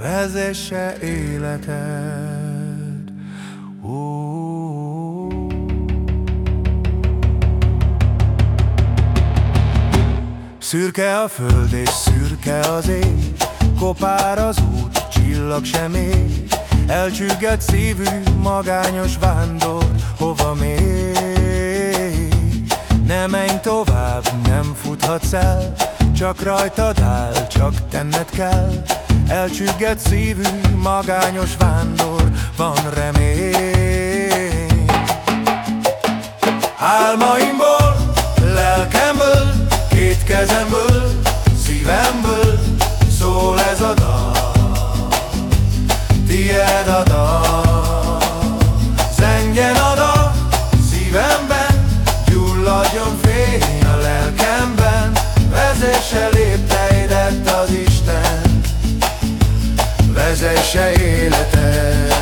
vezesse életed. Ó. Szürke a föld és szürke az ég, kopár az út, csillag sem ég, elcsüggett szívű, magányos vándor, hova még? Ne menj tovább, nem futhatsz el, csak rajtad áll, csak tenned kell, Elcsüggett szívű, magányos vándor, van remény. Álmaimból, vezesse életed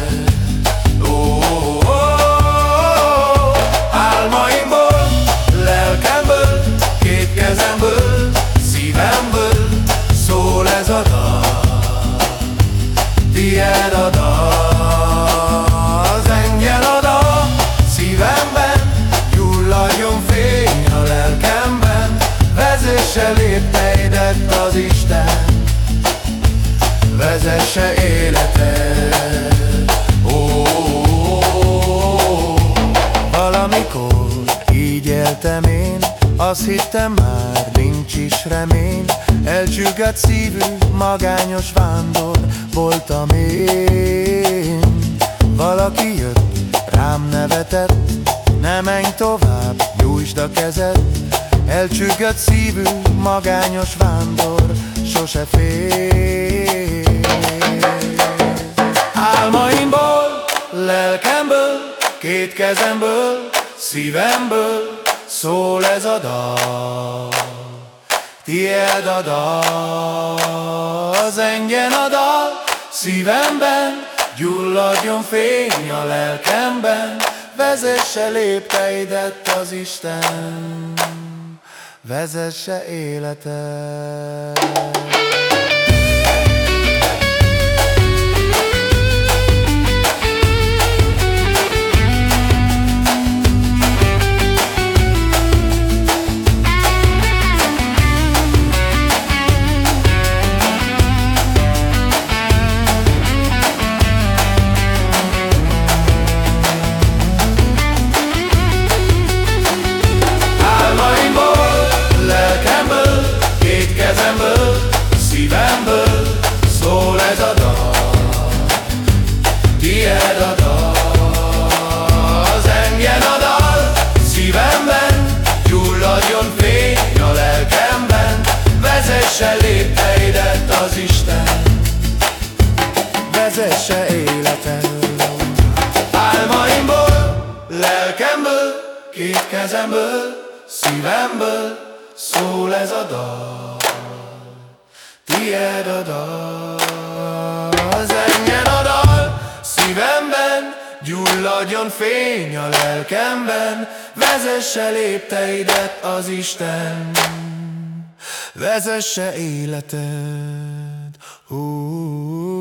ó, ó, ó, Álmaimból, lelkemből, két kezemből, szívemből szól ez a dal. Tied a dal, zengjen a dal szívemben, gyulladjon fény a lelkemben, vezesse lépteidet az Isten vezesse életed ó, ó, ó, Valamikor így éltem én, azt hittem már nincs is remény. Elcsüggett szívű, magányos vándor voltam én. Valaki jött, rám nevetett, ne menj tovább, nyújtsd a kezed. Elcsüggött szívű, magányos vándor, sose fél két kezemből, szívemből szól ez a dal. Tied a dal, zengjen a dal, szívemben, gyulladjon fény a lelkemben, vezesse lépteidet az Isten, vezesse életed. Két kezemből, szívemből Szól ez a dal Tied a dal Zenjen a dal Szívemben Gyulladjon fény a lelkemben Vezesse lépteidet az Isten vezesse életed. Uh.